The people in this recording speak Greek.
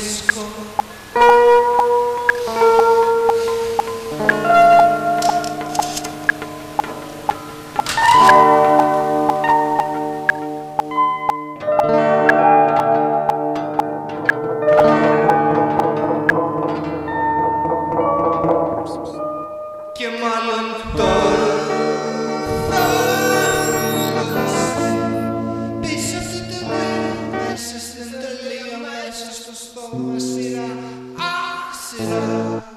ήσυχο και μάλλον τώρα στο στόμα σειρά άσυρα